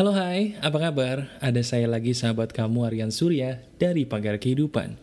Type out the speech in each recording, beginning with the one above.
Halo hai, apa kabar? Ada saya lagi sahabat kamu Aryan Surya dari Pagar Kehidupan.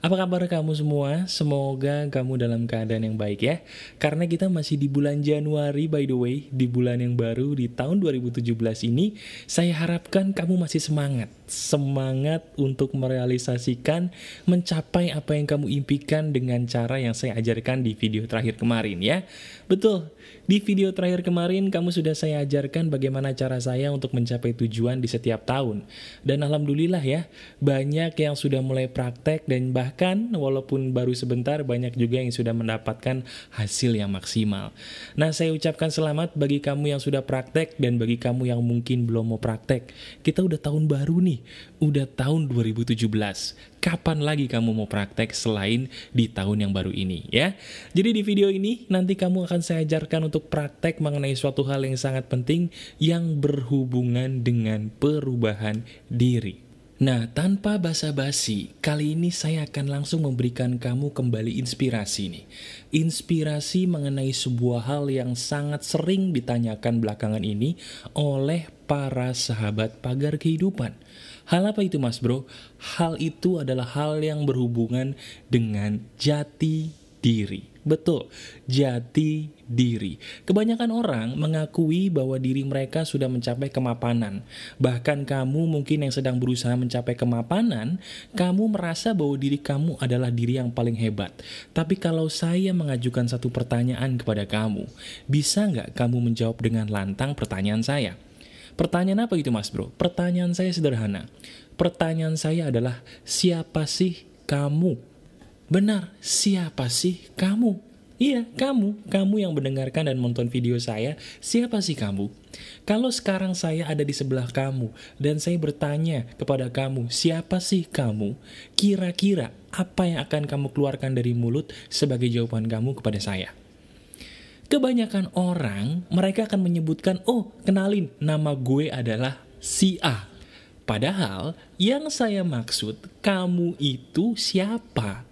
Apa kabar kamu semua? Semoga kamu dalam keadaan yang baik ya. Karena kita masih di bulan Januari by the way, di bulan yang baru di tahun 2017 ini, saya harapkan kamu masih semangat. Semangat untuk merealisasikan, mencapai apa yang kamu impikan dengan cara yang saya ajarkan di video terakhir kemarin ya. Betul, di video terakhir kemarin kamu sudah saya ajarkan bagaimana cara saya untuk mencapai tujuan di setiap tahun. Dan Alhamdulillah ya, banyak yang sudah mulai praktek dan bahkan bahkan walaupun baru sebentar banyak juga yang sudah mendapatkan hasil yang maksimal. Nah saya ucapkan selamat bagi kamu yang sudah praktek dan bagi kamu yang mungkin belum mau praktek. Kita udah tahun baru nih, udah tahun 2017. Kapan lagi kamu mau praktek selain di tahun yang baru ini ya? Jadi di video ini nanti kamu akan saya ajarkan untuk praktek mengenai suatu hal yang sangat penting yang berhubungan dengan perubahan diri. Nah, tanpa basa-basi, kali ini saya akan langsung memberikan kamu kembali inspirasi nih. Inspirasi mengenai sebuah hal yang sangat sering ditanyakan belakangan ini oleh para sahabat pagar kehidupan. Hal apa itu mas bro? Hal itu adalah hal yang berhubungan dengan jati diri. Betul, jati diri. Kebanyakan orang mengakui bahwa diri mereka sudah mencapai kemapanan. Bahkan kamu mungkin yang sedang berusaha mencapai kemapanan, kamu merasa bahwa diri kamu adalah diri yang paling hebat. Tapi kalau saya mengajukan satu pertanyaan kepada kamu, bisa nggak kamu menjawab dengan lantang pertanyaan saya? Pertanyaan apa itu mas bro? Pertanyaan saya sederhana. Pertanyaan saya adalah, siapa sih kamu? Benar, siapa sih kamu? Iya, kamu. Kamu yang mendengarkan dan menonton video saya, siapa sih kamu? Kalau sekarang saya ada di sebelah kamu, dan saya bertanya kepada kamu, siapa sih kamu? Kira-kira apa yang akan kamu keluarkan dari mulut sebagai jawaban kamu kepada saya? Kebanyakan orang, mereka akan menyebutkan, oh, kenalin, nama gue adalah si A. Padahal, yang saya maksud, kamu itu siapa?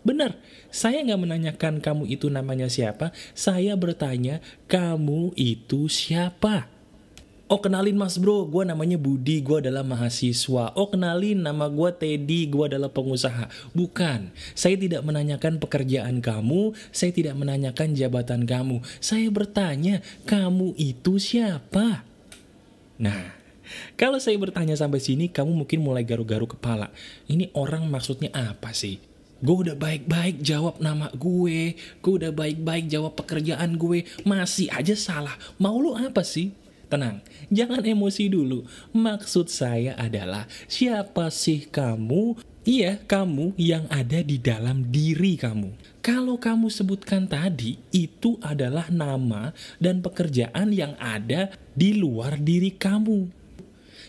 Benar, saya nggak menanyakan kamu itu namanya siapa, saya bertanya, kamu itu siapa? Oh kenalin mas bro, gue namanya Budi, gue adalah mahasiswa. Oh kenalin nama gue Teddy, gue adalah pengusaha. Bukan, saya tidak menanyakan pekerjaan kamu, saya tidak menanyakan jabatan kamu. Saya bertanya, kamu itu siapa? Nah, kalau saya bertanya sampai sini, kamu mungkin mulai garu-garu kepala. Ini orang maksudnya apa sih? Gue udah baik-baik jawab nama gue, gue udah baik-baik jawab pekerjaan gue, masih aja salah. Mau lu apa sih? Tenang, jangan emosi dulu. Maksud saya adalah, siapa sih kamu? Iya, kamu yang ada di dalam diri kamu. Kalau kamu sebutkan tadi, itu adalah nama dan pekerjaan yang ada di luar diri kamu.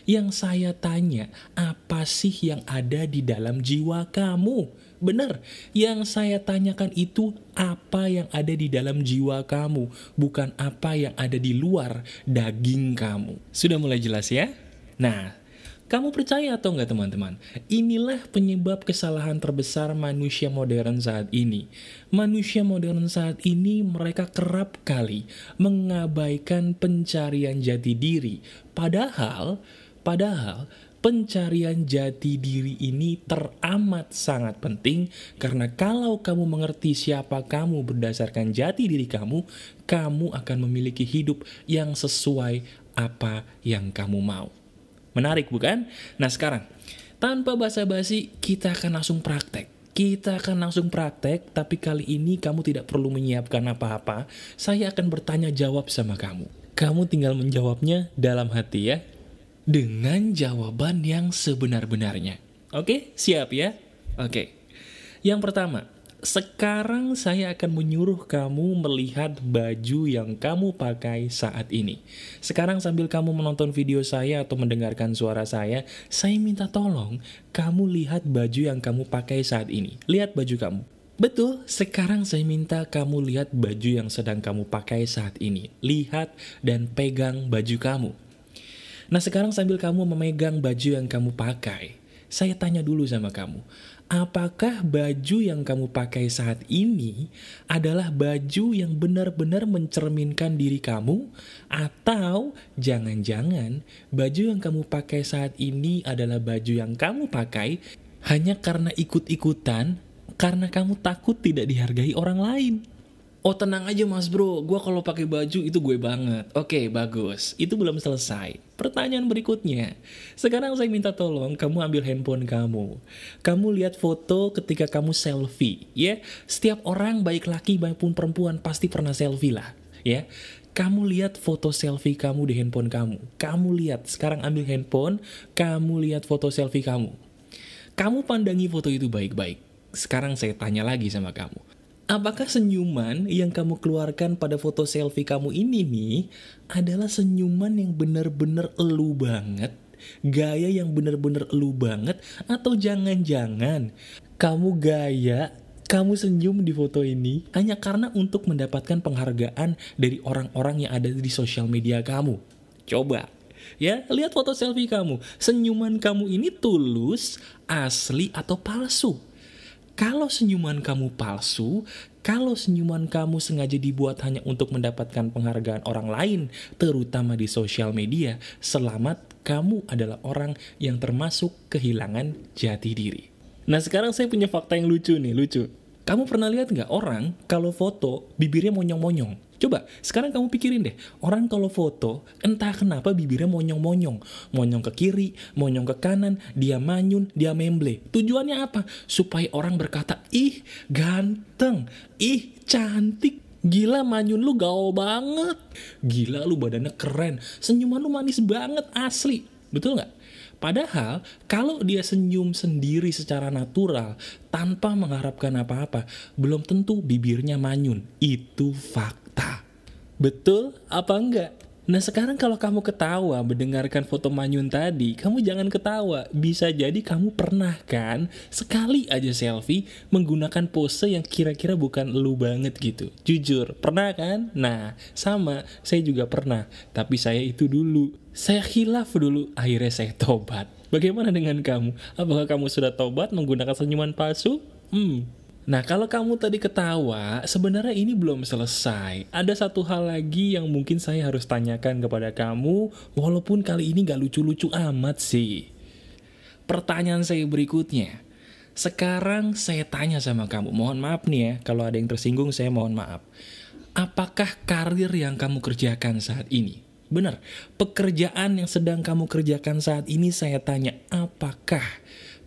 Yang saya tanya, apa sih yang ada di dalam jiwa kamu? Benar, yang saya tanyakan itu apa yang ada di dalam jiwa kamu, bukan apa yang ada di luar daging kamu. Sudah mulai jelas ya? Nah, kamu percaya atau enggak teman-teman? Inilah penyebab kesalahan terbesar manusia modern saat ini. Manusia modern saat ini mereka kerap kali mengabaikan pencarian jati diri. Padahal, padahal pencarian jati diri ini teramat sangat penting karena kalau kamu mengerti siapa kamu berdasarkan jati diri kamu, kamu akan memiliki hidup yang sesuai apa yang kamu mau. Menarik bukan? Nah sekarang, tanpa basa-basi kita akan langsung praktek. Kita akan langsung praktek, tapi kali ini kamu tidak perlu menyiapkan apa-apa. Saya akan bertanya jawab sama kamu. Kamu tinggal menjawabnya dalam hati ya dengan jawaban yang sebenar-benarnya. Oke, siap ya? Oke. Yang pertama, sekarang saya akan menyuruh kamu melihat baju yang kamu pakai saat ini. Sekarang sambil kamu menonton video saya atau mendengarkan suara saya, saya minta tolong kamu lihat baju yang kamu pakai saat ini. Lihat baju kamu. Betul, sekarang saya minta kamu lihat baju yang sedang kamu pakai saat ini. Lihat dan pegang baju kamu. Nah sekarang sambil kamu memegang baju yang kamu pakai, saya tanya dulu sama kamu, apakah baju yang kamu pakai saat ini adalah baju yang benar-benar mencerminkan diri kamu, atau jangan-jangan baju yang kamu pakai saat ini adalah baju yang kamu pakai hanya karena ikut-ikutan, karena kamu takut tidak dihargai orang lain. Oh tenang aja mas bro, gue kalau pakai baju itu gue banget. Oke bagus, itu belum selesai. Pertanyaan berikutnya, sekarang saya minta tolong kamu ambil handphone kamu. Kamu lihat foto ketika kamu selfie, ya. Setiap orang baik laki maupun perempuan pasti pernah selfie lah, ya. Kamu lihat foto selfie kamu di handphone kamu. Kamu lihat, sekarang ambil handphone, kamu lihat foto selfie kamu. Kamu pandangi foto itu baik-baik. Sekarang saya tanya lagi sama kamu Apakah senyuman yang kamu keluarkan pada foto selfie kamu ini nih adalah senyuman yang benar-benar elu banget? Gaya yang benar-benar elu banget? Atau jangan-jangan kamu gaya, kamu senyum di foto ini hanya karena untuk mendapatkan penghargaan dari orang-orang yang ada di sosial media kamu? Coba, ya lihat foto selfie kamu senyuman kamu ini tulus asli atau palsu kalau senyuman kamu palsu, kalau senyuman kamu sengaja dibuat hanya untuk mendapatkan penghargaan orang lain, terutama di sosial media, selamat kamu adalah orang yang termasuk kehilangan jati diri. Nah sekarang saya punya fakta yang lucu nih, lucu. Kamu pernah lihat nggak orang kalau foto bibirnya monyong-monyong? Coba, sekarang kamu pikirin deh, orang kalau foto, entah kenapa bibirnya monyong-monyong. Monyong ke kiri, monyong ke kanan, dia manyun, dia memble. Tujuannya apa? Supaya orang berkata, ih ganteng, ih cantik, Gila manyun lu gaul banget. Gila lu badannya keren. Senyuman lu manis banget asli. Betul nggak? Padahal kalau dia senyum sendiri secara natural tanpa mengharapkan apa-apa, belum tentu bibirnya manyun. Itu fakta. Betul apa enggak? Nah sekarang kalau kamu ketawa mendengarkan foto Manyun tadi, kamu jangan ketawa. Bisa jadi kamu pernah kan sekali aja selfie menggunakan pose yang kira-kira bukan lu banget gitu. Jujur, pernah kan? Nah, sama, saya juga pernah. Tapi saya itu dulu. Saya khilaf dulu, akhirnya saya tobat. Bagaimana dengan kamu? Apakah kamu sudah tobat menggunakan senyuman palsu? Hmm, Nah, kalau kamu tadi ketawa, sebenarnya ini belum selesai. Ada satu hal lagi yang mungkin saya harus tanyakan kepada kamu, walaupun kali ini gak lucu-lucu amat sih. Pertanyaan saya berikutnya. Sekarang saya tanya sama kamu, mohon maaf nih ya, kalau ada yang tersinggung saya mohon maaf. Apakah karir yang kamu kerjakan saat ini? Benar, pekerjaan yang sedang kamu kerjakan saat ini saya tanya, apakah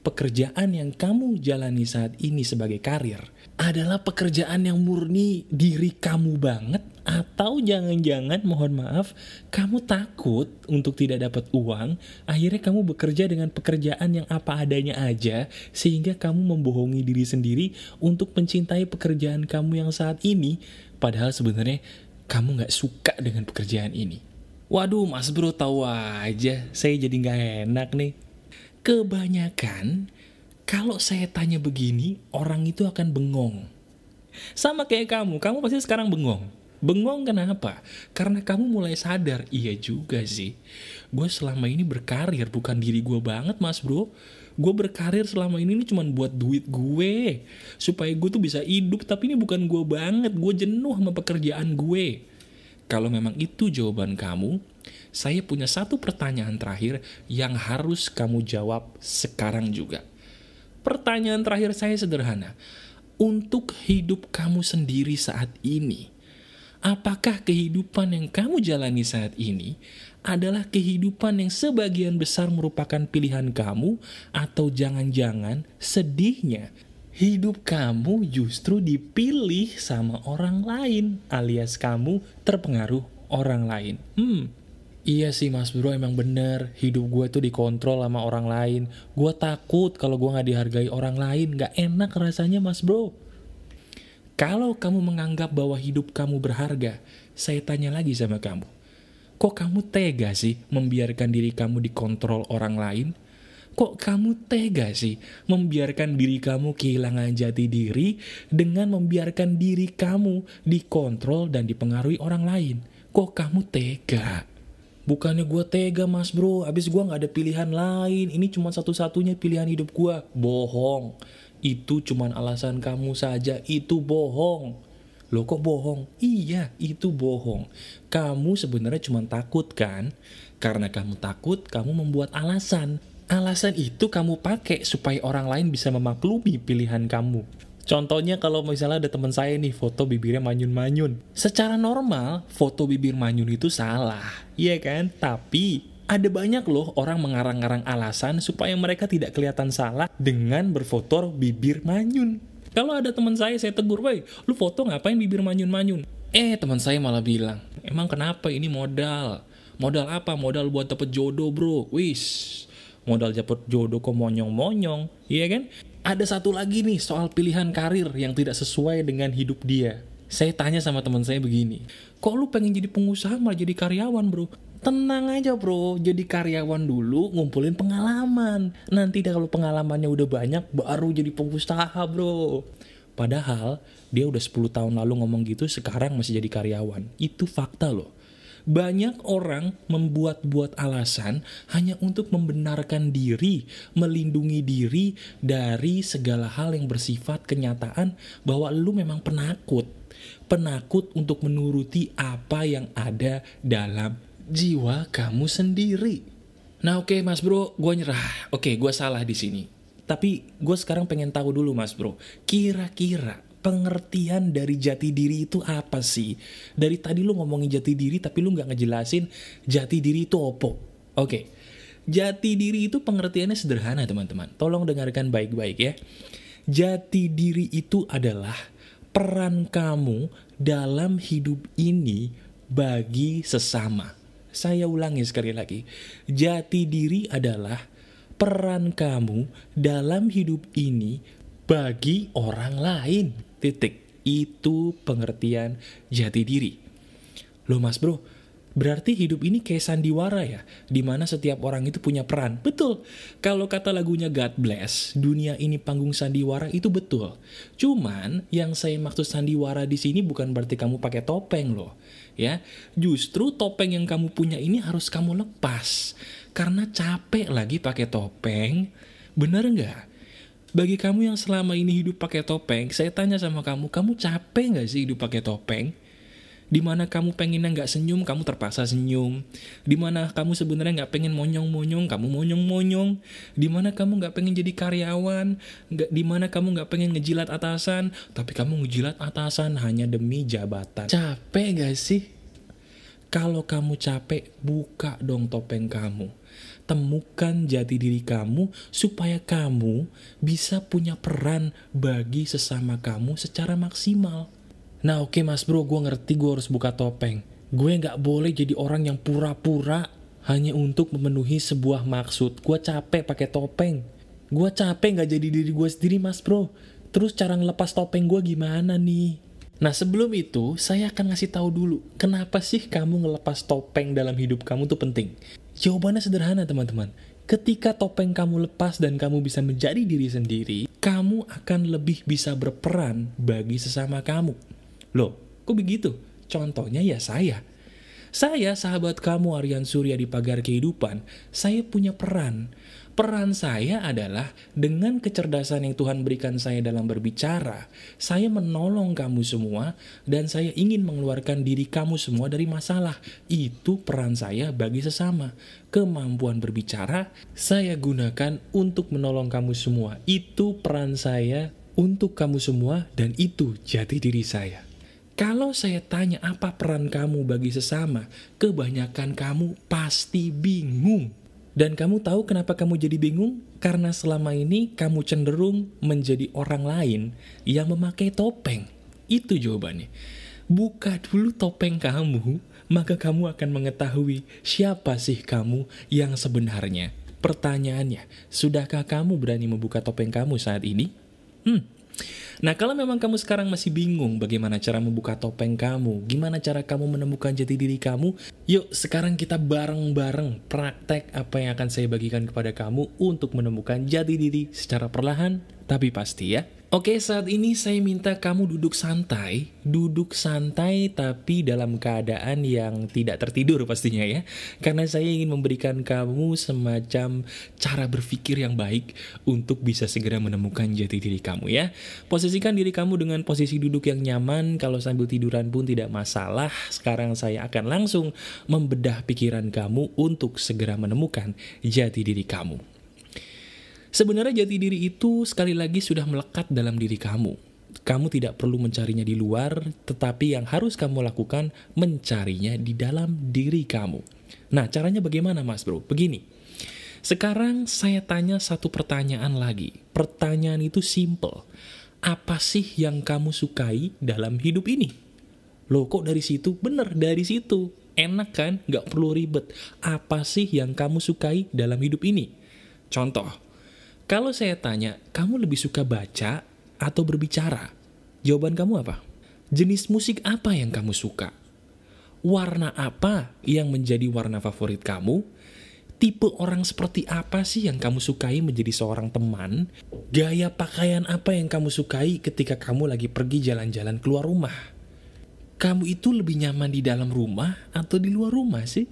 pekerjaan yang kamu jalani saat ini sebagai karir adalah pekerjaan yang murni diri kamu banget atau jangan-jangan mohon maaf kamu takut untuk tidak dapat uang akhirnya kamu bekerja dengan pekerjaan yang apa adanya aja sehingga kamu membohongi diri sendiri untuk mencintai pekerjaan kamu yang saat ini. Padahal sebenarnya kamu nggak suka dengan pekerjaan ini. Waduh mas bro tahu aja saya jadi nggak enak nih Kebanyakan, kalau saya tanya begini, orang itu akan bengong. Sama kayak kamu, kamu pasti sekarang bengong. Bengong kenapa? Karena kamu mulai sadar, iya juga sih. Gue selama ini berkarir, bukan diri gue banget mas bro. Gue berkarir selama ini, ini cuma buat duit gue. Supaya gue tuh bisa hidup, tapi ini bukan gue banget. Gue jenuh sama pekerjaan gue. Kalau memang itu jawaban kamu, saya punya satu pertanyaan terakhir yang harus kamu jawab sekarang juga. Pertanyaan terakhir saya sederhana. Untuk hidup kamu sendiri saat ini, apakah kehidupan yang kamu jalani saat ini adalah kehidupan yang sebagian besar merupakan pilihan kamu, atau jangan-jangan sedihnya hidup kamu justru dipilih sama orang lain, alias kamu terpengaruh orang lain? Hmm, Iya sih mas bro emang bener. Hidup gue tuh dikontrol sama orang lain. Gue takut kalau gue gak dihargai orang lain. Gak enak rasanya mas bro. Kalau kamu menganggap bahwa hidup kamu berharga Saya tanya lagi sama kamu. Kok kamu tega sih membiarkan diri kamu dikontrol orang lain? Kok kamu tega sih membiarkan diri kamu kehilangan jati diri dengan membiarkan diri kamu dikontrol dan dipengaruhi orang lain? Kok kamu tega? Bukannya gue tega mas bro, abis gue gak ada pilihan lain, ini cuma satu-satunya pilihan hidup gue. Bohong. itu cuman alasan kamu saja, itu bohong. Loh kok bohong? Iya, itu bohong. Kamu sebenarnya cuma takut kan? Karena kamu takut, kamu membuat alasan. Alasan itu kamu pakai supaya orang lain bisa memaklumi pilihan kamu. Contohnya kalau misalnya ada teman saya nih foto bibirnya manyun-manyun. Secara normal, foto bibir manyun itu salah. Iya kan? Tapi ada banyak loh orang mengarang-arang alasan supaya mereka tidak kelihatan salah dengan berfoto bibir manyun. Kalau ada teman saya, saya tegur, woi, lu foto ngapain bibir manyun-manyun? Eh, teman saya malah bilang, emang kenapa ini modal? Modal apa? Modal buat dapet jodoh, bro. Wis, modal dapet jodoh kok monyong-monyong, iya kan? Ada satu lagi nih soal pilihan karir yang tidak sesuai dengan hidup dia. Saya tanya sama teman saya begini, kok lu pengen jadi pengusaha malah jadi karyawan bro? Tenang aja bro, jadi karyawan dulu ngumpulin pengalaman. Nanti kalau pengalamannya udah banyak baru jadi pengusaha bro. Padahal dia udah 10 tahun lalu ngomong gitu sekarang masih jadi karyawan. Itu fakta loh. Banyak orang membuat-buat alasan hanya untuk membenarkan diri, melindungi diri dari segala hal yang bersifat kenyataan bahwa lu memang penakut. Penakut untuk menuruti apa yang ada dalam jiwa kamu sendiri. Nah oke okay, mas bro, gue nyerah. Oke, okay, gue salah di sini. Tapi gue sekarang pengen tahu dulu mas bro, kira-kira pengertian dari jati diri itu apa sih? Dari tadi lu ngomongin jati diri tapi lu nggak ngejelasin jati diri itu opo. Oke, okay. jati diri itu pengertiannya sederhana teman-teman. Tolong dengarkan baik-baik ya. Jati diri itu adalah peran kamu dalam hidup ini bagi sesama. Saya ulangi sekali lagi. Jati diri adalah peran kamu dalam hidup ini bagi orang lain. Titik. Itu pengertian jati diri. Loh mas bro, Berarti hidup ini kayak sandiwara ya, di mana setiap orang itu punya peran. Betul, kalau kata lagunya God Bless, dunia ini panggung sandiwara itu betul. Cuman yang saya maksud sandiwara di sini bukan berarti kamu pakai topeng loh, ya. Justru topeng yang kamu punya ini harus kamu lepas, karena capek lagi pakai topeng. Bener nggak? Bagi kamu yang selama ini hidup pakai topeng, saya tanya sama kamu, kamu capek nggak sih hidup pakai topeng? Di mana kamu pengennya nggak senyum, kamu terpaksa senyum. Di mana kamu sebenarnya nggak pengen monyong-monyong, kamu monyong-monyong. Di mana kamu nggak pengen jadi karyawan, nggak di mana kamu nggak pengen ngejilat atasan, tapi kamu ngejilat atasan hanya demi jabatan. Capek gak sih? Kalau kamu capek, buka dong topeng kamu. Temukan jati diri kamu supaya kamu bisa punya peran bagi sesama kamu secara maksimal. Nah oke okay, mas bro, gue ngerti gue harus buka topeng. Gue nggak boleh jadi orang yang pura-pura hanya untuk memenuhi sebuah maksud. Gue capek pakai topeng. Gue capek nggak jadi diri gue sendiri mas bro. Terus cara ngelepas topeng gue gimana nih? Nah sebelum itu, saya akan ngasih tahu dulu, kenapa sih kamu ngelepas topeng dalam hidup kamu tuh penting? Jawabannya sederhana teman-teman. Ketika topeng kamu lepas dan kamu bisa menjadi diri sendiri, kamu akan lebih bisa berperan bagi sesama kamu. Loh, kok begitu? Contohnya ya saya. Saya, sahabat kamu Aryan Surya di Pagar Kehidupan, saya punya peran. Peran saya adalah dengan kecerdasan yang Tuhan berikan saya dalam berbicara, saya menolong kamu semua dan saya ingin mengeluarkan diri kamu semua dari masalah. Itu peran saya bagi sesama. Kemampuan berbicara saya gunakan untuk menolong kamu semua. Itu peran saya untuk kamu semua dan itu jati diri saya. Kalau saya tanya apa peran kamu bagi sesama, kebanyakan kamu pasti bingung. Dan kamu tahu kenapa kamu jadi bingung? Karena selama ini kamu cenderung menjadi orang lain yang memakai topeng. Itu jawabannya. Buka dulu topeng kamu, maka kamu akan mengetahui siapa sih kamu yang sebenarnya. Pertanyaannya, sudahkah kamu berani membuka topeng kamu saat ini? Hmm, Nah, kalau memang kamu sekarang masih bingung bagaimana cara membuka topeng kamu, gimana cara kamu menemukan jati diri kamu, yuk sekarang kita bareng-bareng praktek apa yang akan saya bagikan kepada kamu untuk menemukan jati diri secara perlahan tapi pasti ya. Oke, saat ini saya minta kamu duduk santai, duduk santai tapi dalam keadaan yang tidak tertidur pastinya ya. Karena saya ingin memberikan kamu semacam cara berpikir yang baik untuk bisa segera menemukan jati diri kamu ya. Posisikan diri kamu dengan posisi duduk yang nyaman, kalau sambil tiduran pun tidak masalah. Sekarang saya akan langsung membedah pikiran kamu untuk segera menemukan jati diri kamu. Sebenarnya jati diri itu sekali lagi sudah melekat dalam diri kamu. Kamu tidak perlu mencarinya di luar, tetapi yang harus kamu lakukan mencarinya di dalam diri kamu. Nah, caranya bagaimana mas bro? Begini, sekarang saya tanya satu pertanyaan lagi. Pertanyaan itu simple. Apa sih yang kamu sukai dalam hidup ini? Loh kok dari situ? Bener, dari situ. Enak kan? Gak perlu ribet. Apa sih yang kamu sukai dalam hidup ini? Contoh, kalau saya tanya, kamu lebih suka baca atau berbicara? Jawaban kamu apa? Jenis musik apa yang kamu suka? Warna apa yang menjadi warna favorit kamu? Tipe orang seperti apa sih yang kamu sukai menjadi seorang teman? Gaya pakaian apa yang kamu sukai ketika kamu lagi pergi jalan-jalan keluar rumah? Kamu itu lebih nyaman di dalam rumah atau di luar rumah sih?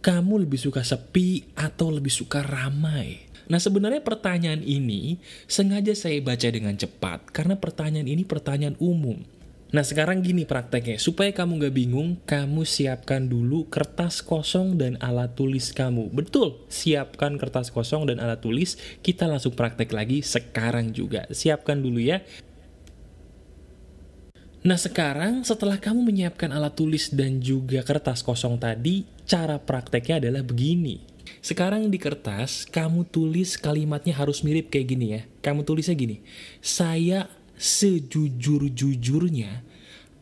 Kamu lebih suka sepi atau lebih suka ramai? Nah sebenarnya pertanyaan ini sengaja saya baca dengan cepat karena pertanyaan ini pertanyaan umum. Nah sekarang gini prakteknya, supaya kamu gak bingung, kamu siapkan dulu kertas kosong dan alat tulis kamu. Betul, siapkan kertas kosong dan alat tulis, kita langsung praktek lagi sekarang juga. Siapkan dulu ya. Nah sekarang setelah kamu menyiapkan alat tulis dan juga kertas kosong tadi, cara prakteknya adalah begini. Sekarang di kertas, kamu tulis kalimatnya harus mirip kayak gini ya. Kamu tulisnya gini, saya sejujur-jujurnya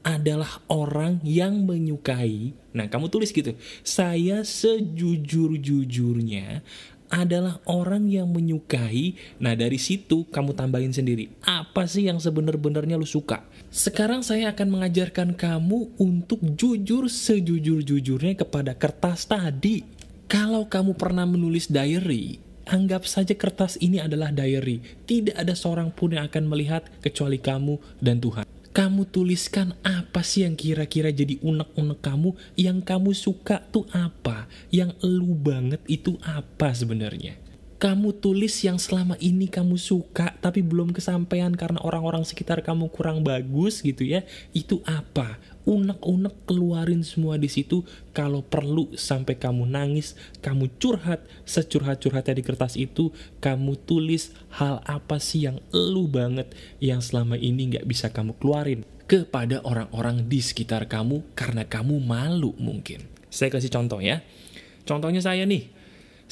adalah orang yang menyukai. Nah, kamu tulis gitu. Saya sejujur-jujurnya adalah orang yang menyukai. Nah, dari situ kamu tambahin sendiri. Apa sih yang sebenar-benarnya lu suka? Sekarang saya akan mengajarkan kamu untuk jujur sejujur-jujurnya kepada kertas tadi. Kalau kamu pernah menulis diary, anggap saja kertas ini adalah diary. Tidak ada seorang pun yang akan melihat kecuali kamu dan Tuhan. Kamu tuliskan apa sih yang kira-kira jadi unek-unek kamu, yang kamu suka tuh apa, yang elu banget itu apa sebenarnya? Kamu tulis yang selama ini kamu suka tapi belum kesampaian karena orang-orang sekitar kamu kurang bagus gitu ya. Itu apa unek-unek keluarin semua di situ. Kalau perlu sampai kamu nangis kamu curhat securhat-curhatnya di kertas itu kamu tulis hal apa sih yang elu banget yang selama ini nggak bisa kamu keluarin kepada orang-orang di sekitar kamu karena kamu malu mungkin. Saya kasih contoh ya. Contohnya saya nih.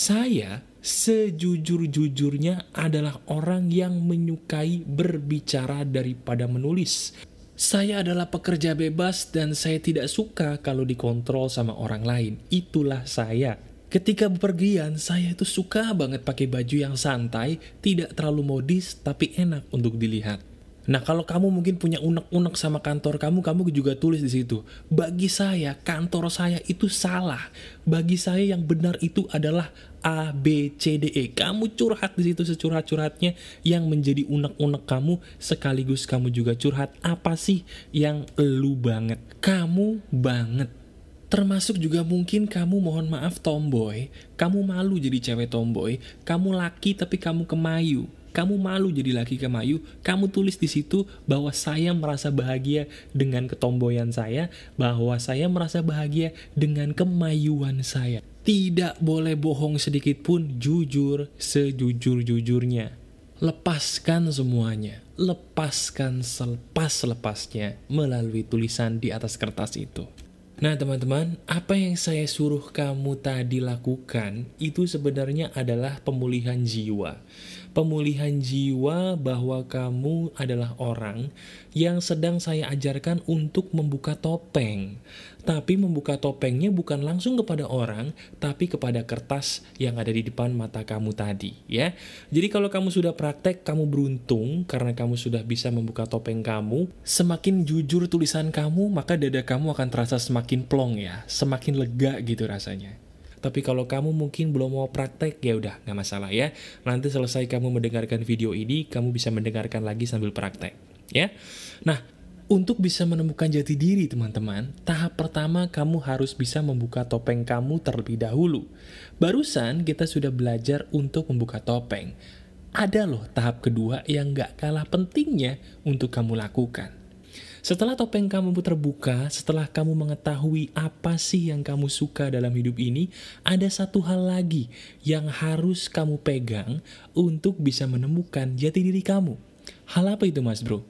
Saya sejujur-jujurnya adalah orang yang menyukai berbicara daripada menulis. Saya adalah pekerja bebas dan saya tidak suka kalau dikontrol sama orang lain. Itulah saya. Ketika bepergian, saya itu suka banget pakai baju yang santai, tidak terlalu modis, tapi enak untuk dilihat. Nah, kalau kamu mungkin punya unek-unek sama kantor kamu, kamu juga tulis di situ. Bagi saya, kantor saya itu salah. Bagi saya yang benar itu adalah A, B, C, D, E. Kamu curhat di situ securhat-curhatnya yang menjadi unek-unek kamu sekaligus kamu juga curhat apa sih yang lu banget. Kamu banget. Termasuk juga mungkin kamu mohon maaf tomboy, kamu malu jadi cewek tomboy, kamu laki tapi kamu kemayu kamu malu jadi laki kemayu, kamu tulis di situ bahwa saya merasa bahagia dengan ketomboyan saya, bahwa saya merasa bahagia dengan kemayuan saya. Tidak boleh bohong sedikit pun, jujur sejujur-jujurnya. Lepaskan semuanya, lepaskan selepas-lepasnya melalui tulisan di atas kertas itu. Nah teman-teman, apa yang saya suruh kamu tadi lakukan itu sebenarnya adalah pemulihan jiwa pemulihan jiwa bahwa kamu adalah orang yang sedang saya ajarkan untuk membuka topeng. Tapi membuka topengnya bukan langsung kepada orang, tapi kepada kertas yang ada di depan mata kamu tadi, ya. Jadi kalau kamu sudah praktek, kamu beruntung karena kamu sudah bisa membuka topeng kamu. Semakin jujur tulisan kamu, maka dada kamu akan terasa semakin plong ya, semakin lega gitu rasanya. Tapi kalau kamu mungkin belum mau praktek, ya udah nggak masalah ya. Nanti selesai kamu mendengarkan video ini, kamu bisa mendengarkan lagi sambil praktek, ya. Nah, untuk bisa menemukan jati diri teman-teman, tahap pertama kamu harus bisa membuka topeng kamu terlebih dahulu. Barusan kita sudah belajar untuk membuka topeng. Ada loh tahap kedua yang gak kalah pentingnya untuk kamu lakukan. Setelah topeng kamu terbuka, setelah kamu mengetahui apa sih yang kamu suka dalam hidup ini, ada satu hal lagi yang harus kamu pegang untuk bisa menemukan jati diri kamu. Hal apa itu mas bro?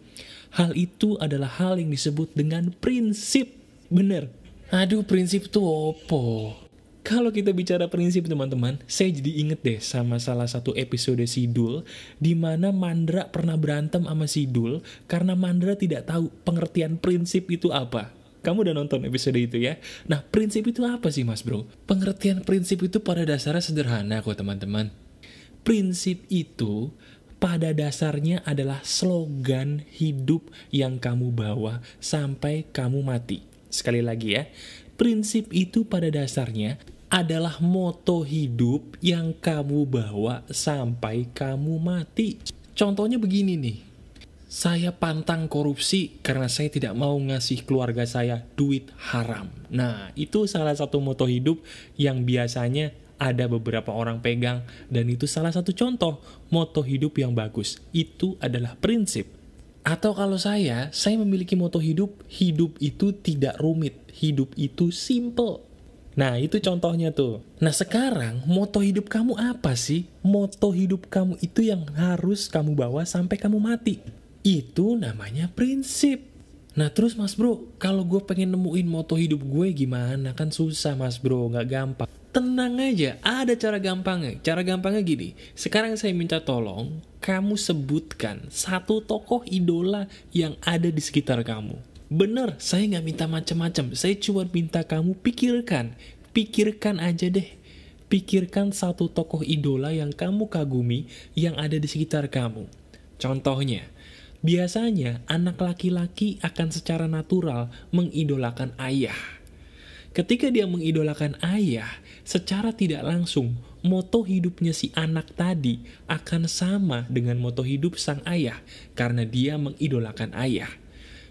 Hal itu adalah hal yang disebut dengan prinsip. Bener. Aduh, prinsip tuh opo? Kalau kita bicara prinsip teman-teman, saya jadi inget deh sama salah satu episode Sidul, di mana Mandra pernah berantem sama Sidul, karena Mandra tidak tahu pengertian prinsip itu apa. Kamu udah nonton episode itu ya? Nah, prinsip itu apa sih mas bro? Pengertian prinsip itu pada dasarnya sederhana kok teman-teman. Prinsip itu pada dasarnya adalah slogan hidup yang kamu bawa sampai kamu mati. Sekali lagi ya, prinsip itu pada dasarnya adalah moto hidup yang kamu bawa sampai kamu mati. Contohnya begini nih, saya pantang korupsi karena saya tidak mau ngasih keluarga saya duit haram. Nah, itu salah satu moto hidup yang biasanya ada beberapa orang pegang dan itu salah satu contoh moto hidup yang bagus. Itu adalah prinsip. Atau kalau saya, saya memiliki moto hidup, hidup itu tidak rumit, hidup itu simple. Nah, itu contohnya tuh. Nah, sekarang moto hidup kamu apa sih? Moto hidup kamu itu yang harus kamu bawa sampai kamu mati. Itu namanya prinsip. Nah terus mas bro, kalau gue pengen nemuin moto hidup gue gimana? Kan susah mas bro, gak gampang. Tenang aja, ada cara gampangnya. Cara gampangnya gini, sekarang saya minta tolong, kamu sebutkan satu tokoh idola yang ada di sekitar kamu. Bener, saya nggak minta macam-macam. Saya cuma minta kamu pikirkan. Pikirkan aja deh. Pikirkan satu tokoh idola yang kamu kagumi yang ada di sekitar kamu. Contohnya, biasanya anak laki-laki akan secara natural mengidolakan ayah. Ketika dia mengidolakan ayah, secara tidak langsung, moto hidupnya si anak tadi akan sama dengan moto hidup sang ayah karena dia mengidolakan ayah.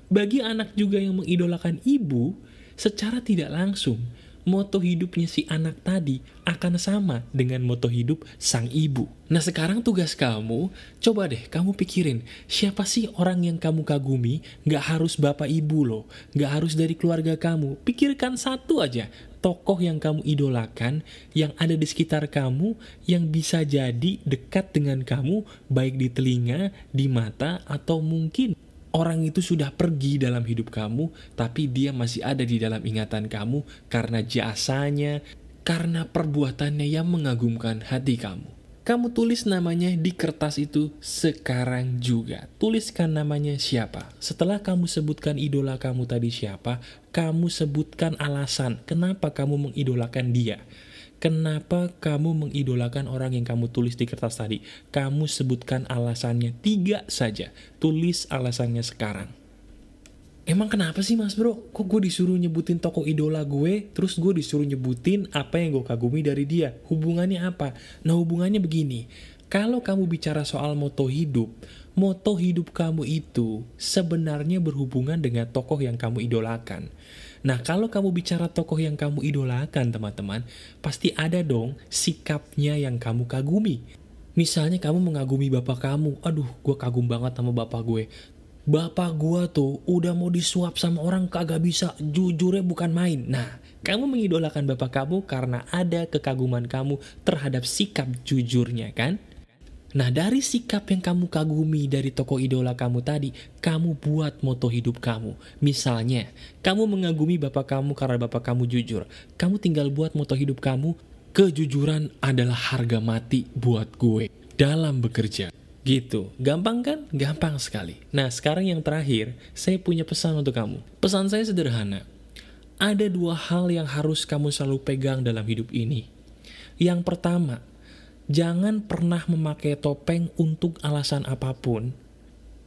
Bagi anak juga yang mengidolakan ibu, secara tidak langsung, moto hidupnya si anak tadi akan sama dengan moto hidup sang ibu. Nah sekarang tugas kamu, coba deh kamu pikirin, siapa sih orang yang kamu kagumi, gak harus bapak ibu loh, gak harus dari keluarga kamu, pikirkan satu aja, tokoh yang kamu idolakan, yang ada di sekitar kamu, yang bisa jadi dekat dengan kamu, baik di telinga, di mata, atau mungkin orang itu sudah pergi dalam hidup kamu, tapi dia masih ada di dalam ingatan kamu karena jasanya, karena perbuatannya yang mengagumkan hati kamu. Kamu tulis namanya di kertas itu sekarang juga. Tuliskan namanya siapa. Setelah kamu sebutkan idola kamu tadi siapa, kamu sebutkan alasan kenapa kamu mengidolakan dia. Kenapa kamu mengidolakan orang yang kamu tulis di kertas tadi? Kamu sebutkan alasannya tiga saja. Tulis alasannya sekarang. Emang kenapa sih mas bro? Kok gue disuruh nyebutin toko idola gue, terus gue disuruh nyebutin apa yang gue kagumi dari dia? Hubungannya apa? Nah hubungannya begini, kalau kamu bicara soal moto hidup, moto hidup kamu itu sebenarnya berhubungan dengan tokoh yang kamu idolakan. Nah, kalau kamu bicara tokoh yang kamu idolakan, teman-teman, pasti ada dong sikapnya yang kamu kagumi. Misalnya kamu mengagumi bapak kamu, aduh gue kagum banget sama bapak gue bapak gua tuh udah mau disuap sama orang kagak bisa, jujurnya bukan main. Nah, kamu mengidolakan bapak kamu karena ada kekaguman kamu terhadap sikap jujurnya kan? Nah dari sikap yang kamu kagumi dari toko idola kamu tadi, kamu buat moto hidup kamu. Misalnya, kamu mengagumi bapak kamu karena bapak kamu jujur. Kamu tinggal buat moto hidup kamu, kejujuran adalah harga mati buat gue dalam bekerja. Gitu, gampang kan? Gampang sekali. Nah, sekarang yang terakhir, saya punya pesan untuk kamu. Pesan saya sederhana. Ada dua hal yang harus kamu selalu pegang dalam hidup ini. Yang pertama, jangan pernah memakai topeng untuk alasan apa pun.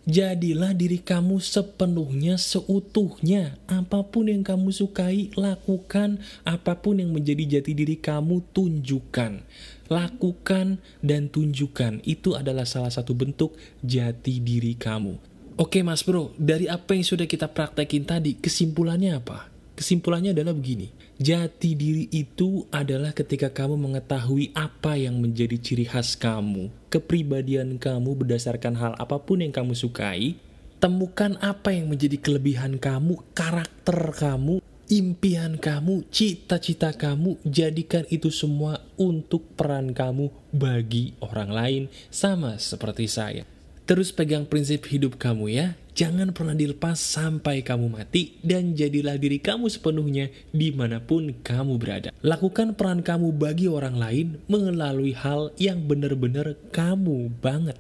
Jadilah diri kamu sepenuhnya, seutuhnya. Apa pun yang kamu sukai, lakukan. Apa pun yang menjadi jati diri kamu, tunjukkan. Lakukan dan tunjukkan. Itu adalah salah satu bentuk jati diri kamu. Oke mas bro, dari apa yang sudah kita praktekin tadi, kesimpulannya apa? Kesimpulannya adalah begini, jati diri itu adalah ketika kamu mengetahui apa yang menjadi ciri khas kamu, kepribadian kamu berdasarkan hal apa pun yang kamu sukai, temukan apa yang menjadi kelebihan kamu, karakter kamu, impian kamu, cita-cita kamu, jadikan itu semua untuk peran kamu bagi orang lain, sama seperti saya. Terus pegang prinsip hidup kamu ya, jangan pernah dilepas sampai kamu mati, dan jadilah diri kamu sepenuhnya di mana pun kamu berada. Lakukan peran kamu bagi orang lain melalui hal yang benar-benar kamu banget.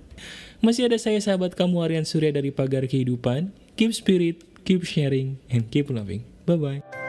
Masih ada saya sahabat kamu Aryan Surya dari Pagar Kehidupan. Keep spirit, keep sharing, and keep loving. Bye-bye.